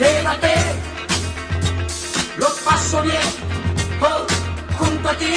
Quédate, lo paso bien, oh, junto a ti.